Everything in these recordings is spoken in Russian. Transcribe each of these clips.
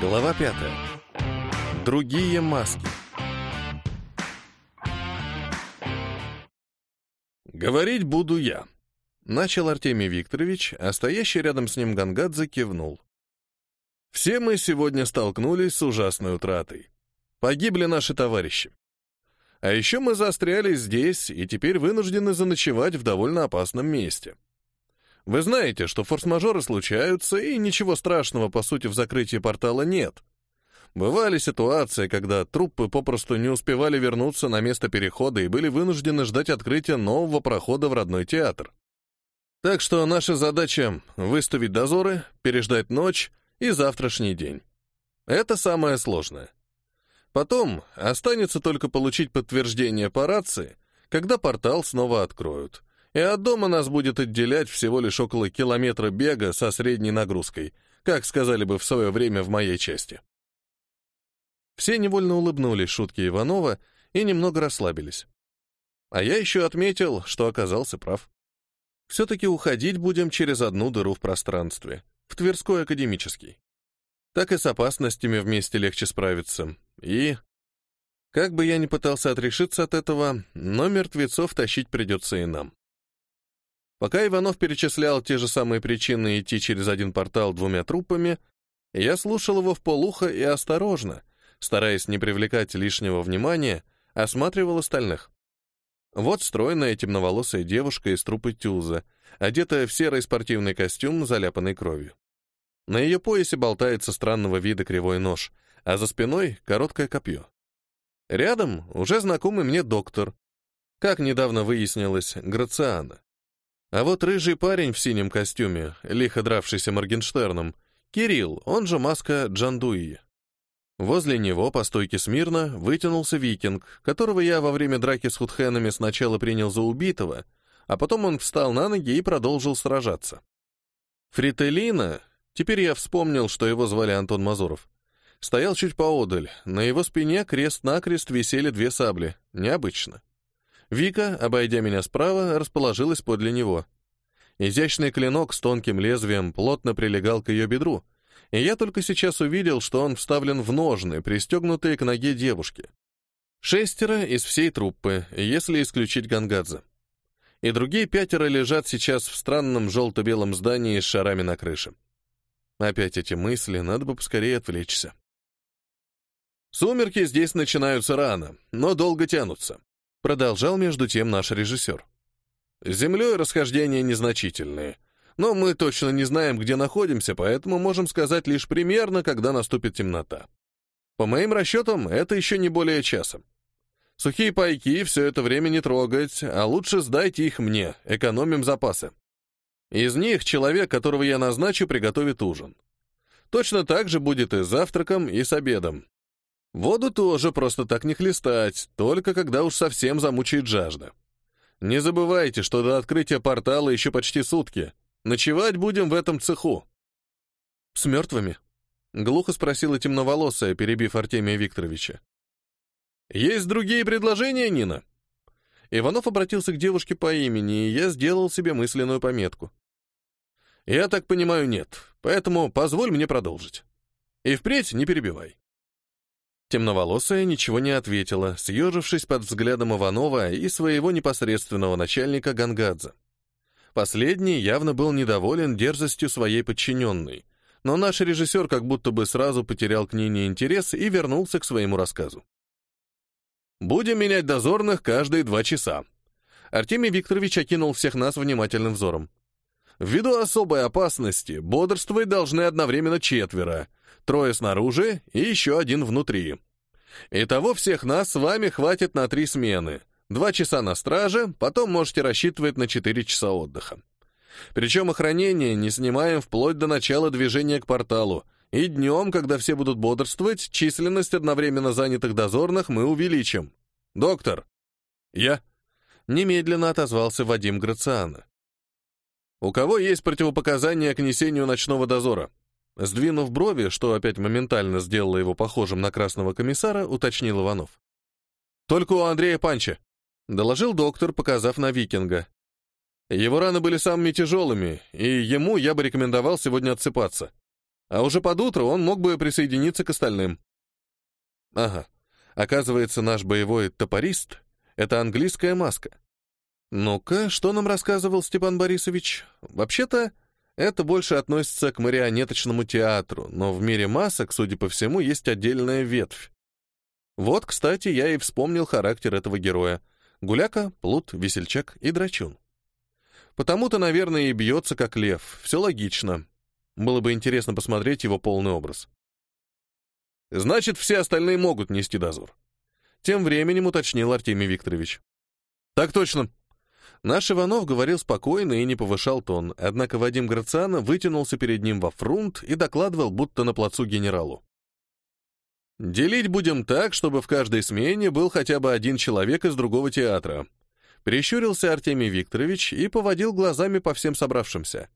Глава пятая. Другие маски. «Говорить буду я», — начал Артемий Викторович, а стоящий рядом с ним Гангадзе кивнул. «Все мы сегодня столкнулись с ужасной утратой. Погибли наши товарищи. А еще мы застряли здесь и теперь вынуждены заночевать в довольно опасном месте. Вы знаете, что форс-мажоры случаются, и ничего страшного, по сути, в закрытии портала нет. Бывали ситуации, когда труппы попросту не успевали вернуться на место перехода и были вынуждены ждать открытия нового прохода в родной театр. Так что наша задача — выставить дозоры, переждать ночь и завтрашний день. Это самое сложное. Потом останется только получить подтверждение по рации, когда портал снова откроют — и от дома нас будет отделять всего лишь около километра бега со средней нагрузкой, как сказали бы в свое время в моей части. Все невольно улыбнулись шутки Иванова и немного расслабились. А я еще отметил, что оказался прав. Все-таки уходить будем через одну дыру в пространстве, в Тверской академический. Так и с опасностями вместе легче справиться. И... Как бы я ни пытался отрешиться от этого, но мертвецов тащить придется и нам. Пока Иванов перечислял те же самые причины идти через один портал двумя трупами, я слушал его в полухо и осторожно, стараясь не привлекать лишнего внимания, осматривал остальных. Вот стройная темноволосая девушка из трупы Тюза, одетая в серый спортивный костюм, заляпанный кровью. На ее поясе болтается странного вида кривой нож, а за спиной — короткое копье. Рядом уже знакомый мне доктор. Как недавно выяснилось, Грациана. А вот рыжий парень в синем костюме, лихо дравшийся Моргенштерном, Кирилл, он же маска Джандуи. Возле него, по стойке смирно, вытянулся викинг, которого я во время драки с худхенами сначала принял за убитого, а потом он встал на ноги и продолжил сражаться. Фрителина, теперь я вспомнил, что его звали Антон Мазуров, стоял чуть поодаль, на его спине крест-накрест висели две сабли, необычно. Вика, обойдя меня справа, расположилась подле него. Изящный клинок с тонким лезвием плотно прилегал к ее бедру, и я только сейчас увидел, что он вставлен в ножны, пристегнутые к ноге девушки. Шестеро из всей труппы, если исключить Гангадзе. И другие пятеро лежат сейчас в странном желто-белом здании с шарами на крыше. Опять эти мысли, надо бы поскорее отвлечься. Сумерки здесь начинаются рано, но долго тянутся. Продолжал между тем наш режиссер. С Землей расхождения незначительные, но мы точно не знаем, где находимся, поэтому можем сказать лишь примерно, когда наступит темнота. По моим расчетам, это еще не более часа. Сухие пайки все это время не трогать, а лучше сдайте их мне, экономим запасы. Из них человек, которого я назначу, приготовит ужин. Точно так же будет и с завтраком, и с обедом. Воду тоже просто так не хлестать, только когда уж совсем замучает жажда. Не забывайте, что до открытия портала еще почти сутки. Ночевать будем в этом цеху. С мертвыми? Глухо спросила темноволосая, перебив Артемия Викторовича. Есть другие предложения, Нина? Иванов обратился к девушке по имени, и я сделал себе мысленную пометку. Я так понимаю, нет, поэтому позволь мне продолжить. И впредь не перебивай. Темноволосая ничего не ответила, съежившись под взглядом Иванова и своего непосредственного начальника Гангадзе. Последний явно был недоволен дерзостью своей подчиненной, но наш режиссер как будто бы сразу потерял к ней интерес и вернулся к своему рассказу. «Будем менять дозорных каждые два часа». Артемий Викторович окинул всех нас внимательным взором. «Ввиду особой опасности бодрствовать должны одновременно четверо, трое снаружи и еще один внутри. Итого всех нас с вами хватит на три смены. Два часа на страже, потом можете рассчитывать на четыре часа отдыха. Причем охранение не снимаем вплоть до начала движения к порталу, и днем, когда все будут бодрствовать, численность одновременно занятых дозорных мы увеличим. Доктор. Я. Немедленно отозвался Вадим Грациана. У кого есть противопоказания к несению ночного дозора? Сдвинув брови, что опять моментально сделало его похожим на красного комиссара, уточнил Иванов. «Только у Андрея Панча», — доложил доктор, показав на викинга. «Его раны были самыми тяжелыми, и ему я бы рекомендовал сегодня отсыпаться. А уже под утро он мог бы присоединиться к остальным. Ага. Оказывается, наш боевой топорист — это английская маска. Ну-ка, что нам рассказывал Степан Борисович? Вообще-то, это больше относится к марионеточному театру, но в мире масок, судя по всему, есть отдельная ветвь. Вот, кстати, я и вспомнил характер этого героя. Гуляка, плут, весельчак и драчун. Потому-то, наверное, и бьется как лев. Все логично. Было бы интересно посмотреть его полный образ. Значит, все остальные могут нести дозор. Тем временем уточнил Артемий Викторович. Так точно. Наш Иванов говорил спокойно и не повышал тон, однако Вадим Грациано вытянулся перед ним во фрунт и докладывал, будто на плацу генералу. «Делить будем так, чтобы в каждой смене был хотя бы один человек из другого театра». Прищурился Артемий Викторович и поводил глазами по всем собравшимся.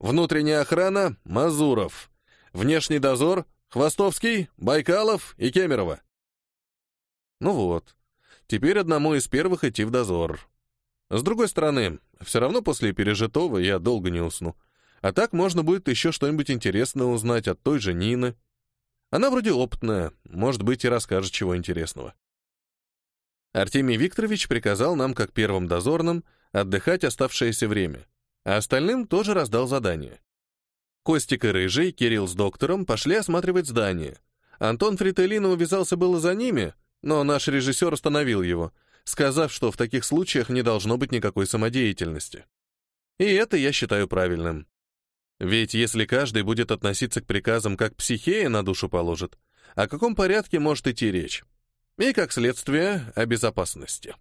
«Внутренняя охрана — Мазуров. Внешний дозор — Хвостовский, Байкалов и Кемерова». Ну вот, теперь одному из первых идти в дозор. С другой стороны, все равно после пережитого я долго не усну. А так можно будет еще что-нибудь интересное узнать от той же Нины. Она вроде опытная, может быть, и расскажет чего интересного. Артемий Викторович приказал нам, как первым дозорным, отдыхать оставшееся время, а остальным тоже раздал задание. Костик и Рыжий, Кирилл с доктором пошли осматривать здание. Антон Фрителлино увязался было за ними, но наш режиссер остановил его — сказав, что в таких случаях не должно быть никакой самодеятельности. И это я считаю правильным. Ведь если каждый будет относиться к приказам как психея на душу положит, о каком порядке может идти речь? И, как следствие, о безопасности.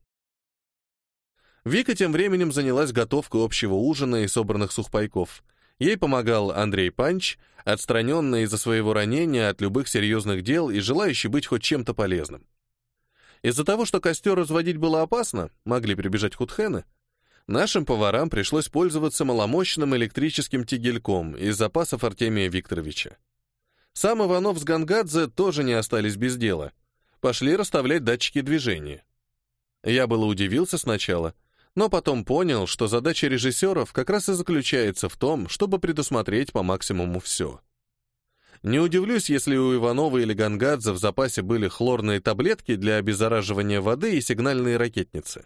Вика тем временем занялась готовкой общего ужина и собранных сухпайков. Ей помогал Андрей Панч, отстраненный из-за своего ранения от любых серьезных дел и желающий быть хоть чем-то полезным. Из-за того, что костер разводить было опасно, могли прибежать худхены, нашим поварам пришлось пользоваться маломощным электрическим тигельком из запасов Артемия Викторовича. Сам Иванов с Гангадзе тоже не остались без дела. Пошли расставлять датчики движения. Я было удивился сначала, но потом понял, что задача режиссеров как раз и заключается в том, чтобы предусмотреть по максимуму все. Не удивлюсь, если у Иванова или Гангадзе в запасе были хлорные таблетки для обеззараживания воды и сигнальные ракетницы.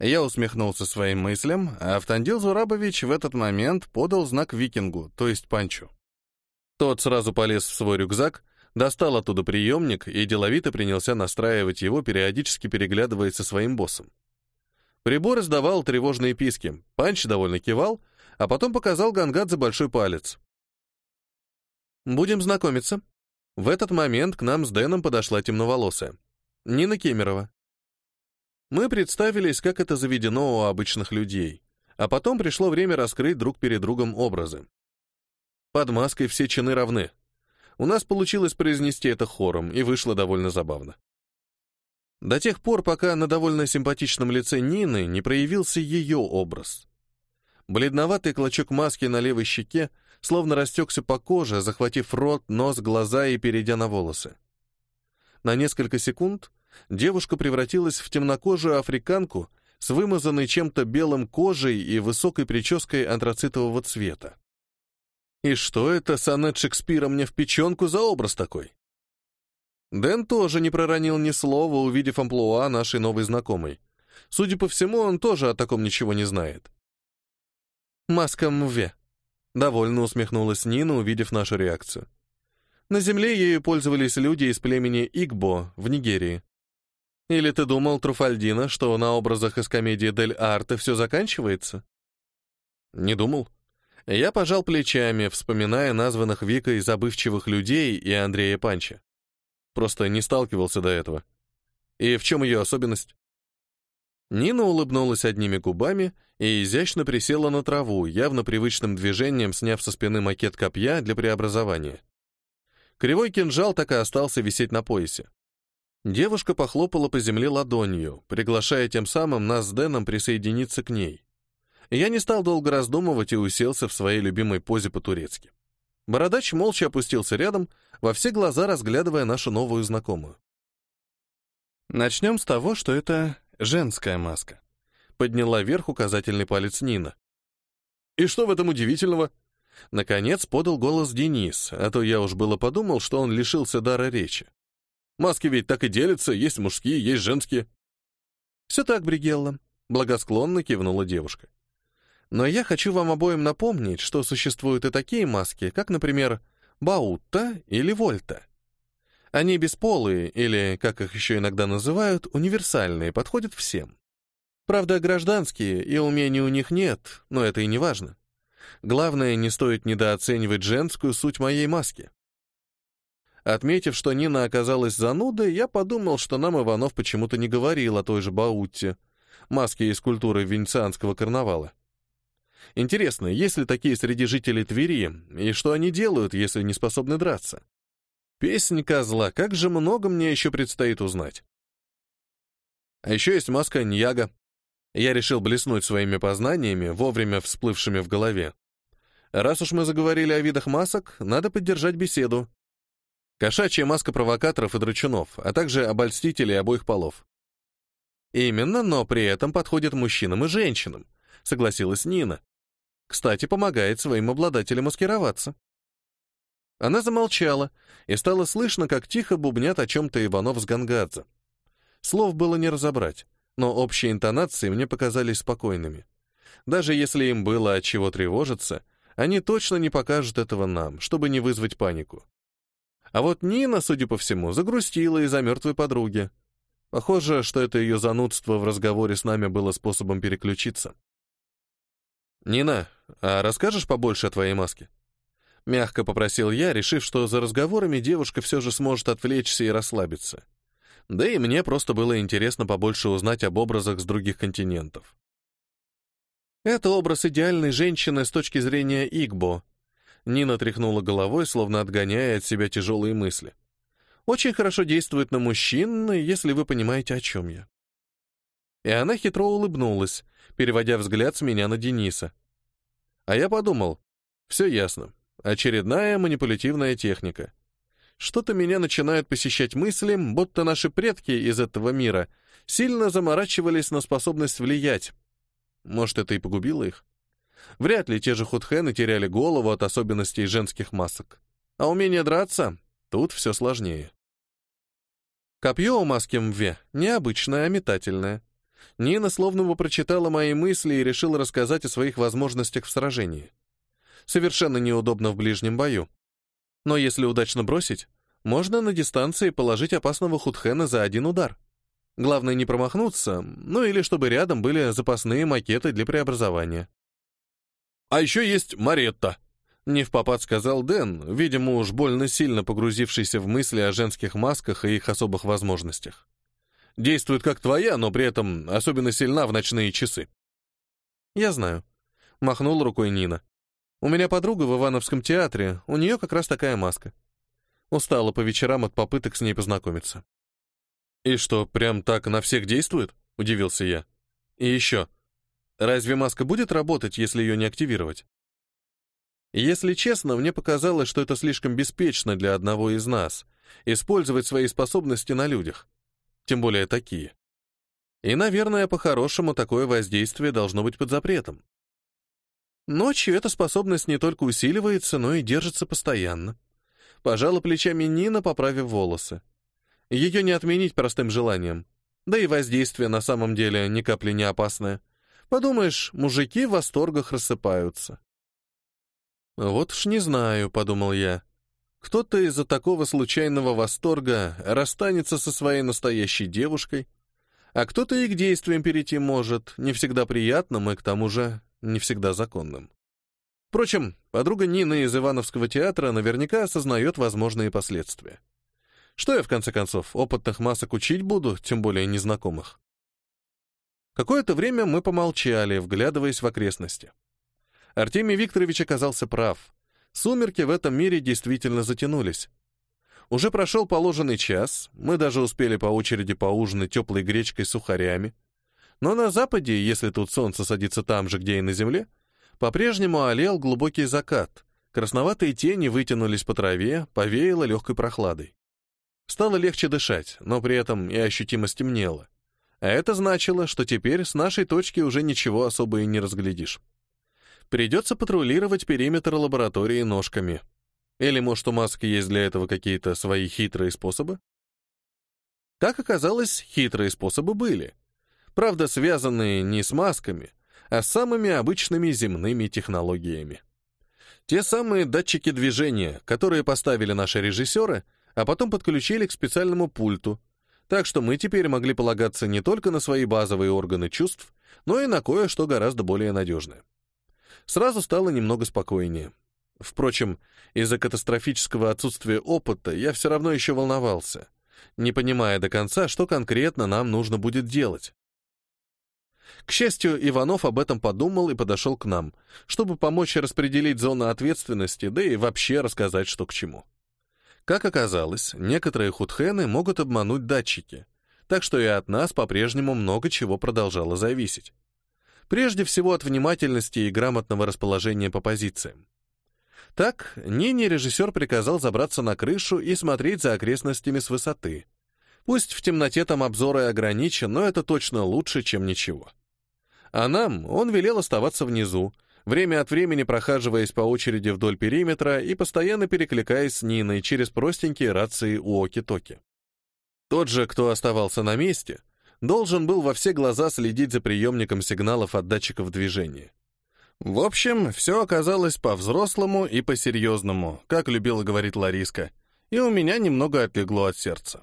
Я усмехнулся своим мыслям, а Автандил Зурабович в этот момент подал знак викингу, то есть панчу. Тот сразу полез в свой рюкзак, достал оттуда приемник и деловито принялся настраивать его, периодически переглядываясь со своим боссом. Прибор издавал тревожные писки, панч довольно кивал, а потом показал Гангадзе большой палец. «Будем знакомиться». В этот момент к нам с Дэном подошла темноволосая. Нина Кемерова. Мы представились, как это заведено у обычных людей, а потом пришло время раскрыть друг перед другом образы. Под маской все чины равны. У нас получилось произнести это хором, и вышло довольно забавно. До тех пор, пока на довольно симпатичном лице Нины не проявился ее образ. Бледноватый клочок маски на левой щеке словно растекся по коже, захватив рот, нос, глаза и перейдя на волосы. На несколько секунд девушка превратилась в темнокожую африканку с вымазанной чем-то белым кожей и высокой прической антрацитового цвета. И что это сонет Шекспира мне в печенку за образ такой? Дэн тоже не проронил ни слова, увидев амплуа нашей новой знакомой. Судя по всему, он тоже о таком ничего не знает. «Маска Мве», Довольно усмехнулась Нина, увидев нашу реакцию. На земле ею пользовались люди из племени Игбо в Нигерии. Или ты думал, Труфальдина, что на образах из комедии Дель Арте все заканчивается? Не думал. Я пожал плечами, вспоминая названных Викой забывчивых людей и Андрея Панча. Просто не сталкивался до этого. И в чем ее особенность? Нина улыбнулась одними губами и изящно присела на траву, явно привычным движением сняв со спины макет копья для преобразования. Кривой кинжал так и остался висеть на поясе. Девушка похлопала по земле ладонью, приглашая тем самым нас с Дэном присоединиться к ней. Я не стал долго раздумывать и уселся в своей любимой позе по-турецки. Бородач молча опустился рядом, во все глаза разглядывая нашу новую знакомую. Начнем с того, что это Женская маска. Подняла вверх указательный палец Нина. И что в этом удивительного? Наконец подал голос Денис, а то я уж было подумал, что он лишился дара речи. Маски ведь так и делятся, есть мужские, есть женские. Все так, Бригелла, благосклонно кивнула девушка. Но я хочу вам обоим напомнить, что существуют и такие маски, как, например, Баутта или Вольта. Они бесполые, или, как их еще иногда называют, универсальные, подходят всем. Правда, гражданские, и умений у них нет, но это и не важно. Главное, не стоит недооценивать женскую суть моей маски. Отметив, что Нина оказалась занудой, я подумал, что нам Иванов почему-то не говорил о той же Баутте, маске из культуры венецианского карнавала. Интересно, есть ли такие среди жителей Твери, и что они делают, если не способны драться? Песнь козла, как же много мне еще предстоит узнать. А еще есть маска Ньяга. Я решил блеснуть своими познаниями, вовремя всплывшими в голове. Раз уж мы заговорили о видах масок, надо поддержать беседу. Кошачья маска провокаторов и драчунов, а также обольстителей обоих полов. Именно, но при этом подходит мужчинам и женщинам, согласилась Нина. Кстати, помогает своим обладателям маскироваться. Она замолчала, и стало слышно, как тихо бубнят о чем-то Иванов с Гангадзе. Слов было не разобрать, но общие интонации мне показались спокойными. Даже если им было от чего тревожиться, они точно не покажут этого нам, чтобы не вызвать панику. А вот Нина, судя по всему, загрустила из-за мертвой подруги. Похоже, что это ее занудство в разговоре с нами было способом переключиться. «Нина, а расскажешь побольше о твоей маске?» Мягко попросил я, решив, что за разговорами девушка все же сможет отвлечься и расслабиться. Да и мне просто было интересно побольше узнать об образах с других континентов. Это образ идеальной женщины с точки зрения Игбо. Нина тряхнула головой, словно отгоняя от себя тяжелые мысли. Очень хорошо действует на мужчин, если вы понимаете, о чем я. И она хитро улыбнулась, переводя взгляд с меня на Дениса. А я подумал, все ясно. Очередная манипулятивная техника. Что-то меня начинают посещать мысли, будто наши предки из этого мира сильно заморачивались на способность влиять. Может, это и погубило их? Вряд ли те же худхены теряли голову от особенностей женских масок. А умение драться — тут все сложнее. Копье у маски Мве необычное, а метательное. Нина словно бы прочитала мои мысли и решила рассказать о своих возможностях в сражении. Совершенно неудобно в ближнем бою. Но если удачно бросить, можно на дистанции положить опасного худхена за один удар. Главное не промахнуться, ну или чтобы рядом были запасные макеты для преобразования. «А еще есть Маретта», — не в попад сказал Дэн, видимо, уж больно сильно погрузившийся в мысли о женских масках и их особых возможностях. Действует как твоя, но при этом особенно сильна в ночные часы. Я знаю. Махнул рукой Нина. У меня подруга в Ивановском театре, у нее как раз такая маска. Устала по вечерам от попыток с ней познакомиться. «И что, прям так на всех действует?» — удивился я. «И еще. Разве маска будет работать, если ее не активировать?» Если честно, мне показалось, что это слишком беспечно для одного из нас — использовать свои способности на людях тем более такие. И, наверное, по-хорошему такое воздействие должно быть под запретом. Ночью эта способность не только усиливается, но и держится постоянно. Пожала плечами Нина, поправив волосы. Ее не отменить простым желанием. Да и воздействие на самом деле ни капли не опасное. Подумаешь, мужики в восторгах рассыпаются. «Вот уж не знаю», — подумал я. Кто-то из-за такого случайного восторга расстанется со своей настоящей девушкой, а кто-то и к действиям перейти может, не всегда приятным и к тому же не всегда законным. Впрочем, подруга Нины из Ивановского театра наверняка осознает возможные последствия. Что я, в конце концов, опытных масок учить буду, тем более незнакомых? Какое-то время мы помолчали, вглядываясь в окрестности. Артемий Викторович оказался прав. Сумерки в этом мире действительно затянулись. Уже прошел положенный час, мы даже успели по очереди поужинать теплой гречкой с сухарями. Но на западе, если тут солнце садится там же, где и на земле, по-прежнему олел глубокий закат, красноватые тени вытянулись по траве, повеяло легкой прохладой. Стало легче дышать, но при этом и ощутимо стемнело. А это значило, что теперь с нашей точки уже ничего особо и не разглядишь. Придется патрулировать периметр лаборатории ножками. Или, может, у маски есть для этого какие-то свои хитрые способы? Как оказалось, хитрые способы были. Правда, связанные не с масками, а с самыми обычными земными технологиями. Те самые датчики движения, которые поставили наши режиссеры, а потом подключили к специальному пульту, так что мы теперь могли полагаться не только на свои базовые органы чувств, но и на кое-что гораздо более надежное. Сразу стало немного спокойнее. Впрочем, из-за катастрофического отсутствия опыта я все равно еще волновался, не понимая до конца, что конкретно нам нужно будет делать. К счастью, Иванов об этом подумал и подошел к нам, чтобы помочь распределить зону ответственности, да и вообще рассказать, что к чему. Как оказалось, некоторые худхены могут обмануть датчики, так что и от нас по-прежнему много чего продолжало зависеть. Прежде всего от внимательности и грамотного расположения по позициям. Так, Нине режиссер приказал забраться на крышу и смотреть за окрестностями с высоты. Пусть в темноте там обзор и ограничен, но это точно лучше, чем ничего. А нам он велел оставаться внизу, время от времени прохаживаясь по очереди вдоль периметра и постоянно перекликаясь с Ниной через простенькие рации Уоки-Токи. Тот же, кто оставался на месте, должен был во все глаза следить за приемником сигналов от датчиков движения. В общем, все оказалось по-взрослому и по-серьезному, как любила говорить Лариска, и у меня немного отлегло от сердца.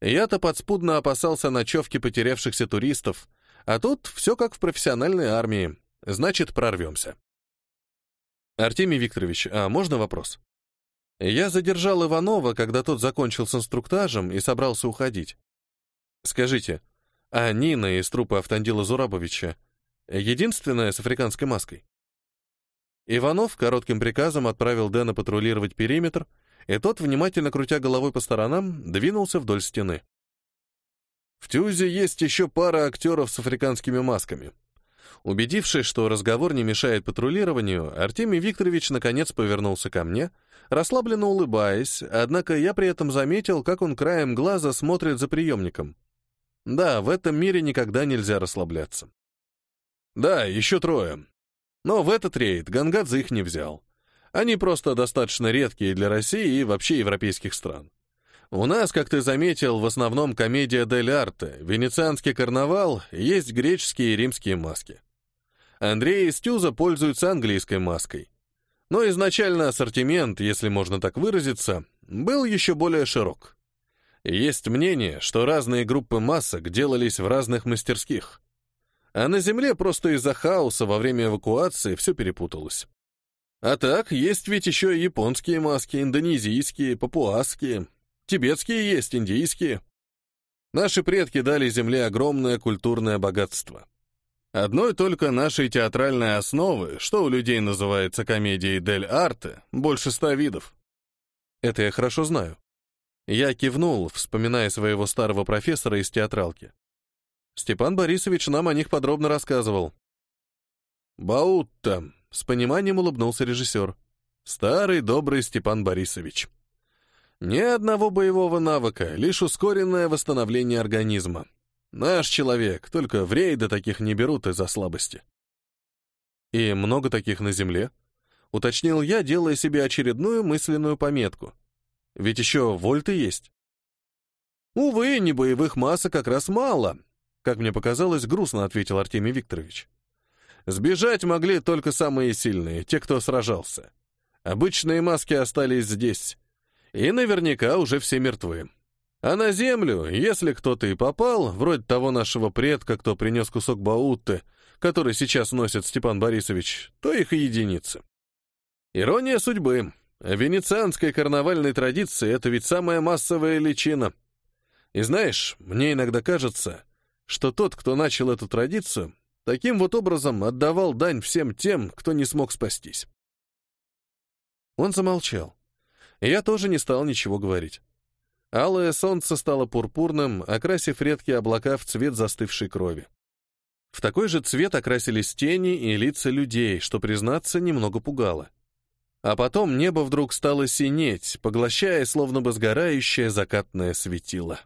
Я-то подспудно опасался ночевки потерявшихся туристов, а тут все как в профессиональной армии, значит, прорвемся. Артемий Викторович, а можно вопрос? Я задержал Иванова, когда тот закончил с инструктажем и собрался уходить. Скажите, а Нина из трупа Автандила Зурабовича единственная с африканской маской? Иванов коротким приказом отправил Дэна патрулировать периметр, и тот, внимательно крутя головой по сторонам, двинулся вдоль стены. В Тюзе есть еще пара актеров с африканскими масками. Убедившись, что разговор не мешает патрулированию, Артемий Викторович наконец повернулся ко мне, расслабленно улыбаясь, однако я при этом заметил, как он краем глаза смотрит за приемником. Да, в этом мире никогда нельзя расслабляться. Да, еще трое. Но в этот рейд Гангадзе их не взял. Они просто достаточно редкие для России и вообще европейских стран. У нас, как ты заметил, в основном комедия дель арте, венецианский карнавал, есть греческие и римские маски. Андрей из Тюза пользуется английской маской. Но изначально ассортимент, если можно так выразиться, был еще более широк. Есть мнение, что разные группы масок делались в разных мастерских. А на Земле просто из-за хаоса во время эвакуации все перепуталось. А так, есть ведь еще японские маски, индонезийские, папуасские, тибетские есть, индийские. Наши предки дали Земле огромное культурное богатство. Одной только нашей театральной основы, что у людей называется комедией дель арте, больше ста видов. Это я хорошо знаю. Я кивнул, вспоминая своего старого профессора из театралки. Степан Борисович нам о них подробно рассказывал. «Баутта», — с пониманием улыбнулся режиссер. «Старый добрый Степан Борисович». Ни одного боевого навыка, лишь ускоренное восстановление организма. Наш человек, только в рейды таких не берут из-за слабости. И много таких на земле? Уточнил я, делая себе очередную мысленную пометку. Ведь еще вольты есть. Увы, не боевых масок как раз мало, как мне показалось, грустно ответил Артемий Викторович. Сбежать могли только самые сильные, те, кто сражался. Обычные маски остались здесь. И наверняка уже все мертвы. А на землю, если кто-то и попал, вроде того нашего предка, кто принес кусок баутты, который сейчас носит Степан Борисович, то их и единицы. Ирония судьбы. Венецианской карнавальной традиции — это ведь самая массовая личина. И знаешь, мне иногда кажется, что тот, кто начал эту традицию, таким вот образом отдавал дань всем тем, кто не смог спастись. Он замолчал. Я тоже не стал ничего говорить. Алое солнце стало пурпурным, окрасив редкие облака в цвет застывшей крови. В такой же цвет окрасились тени и лица людей, что, признаться, немного пугало. А потом небо вдруг стало синеть, поглощая словно бы сгорающее закатное светило.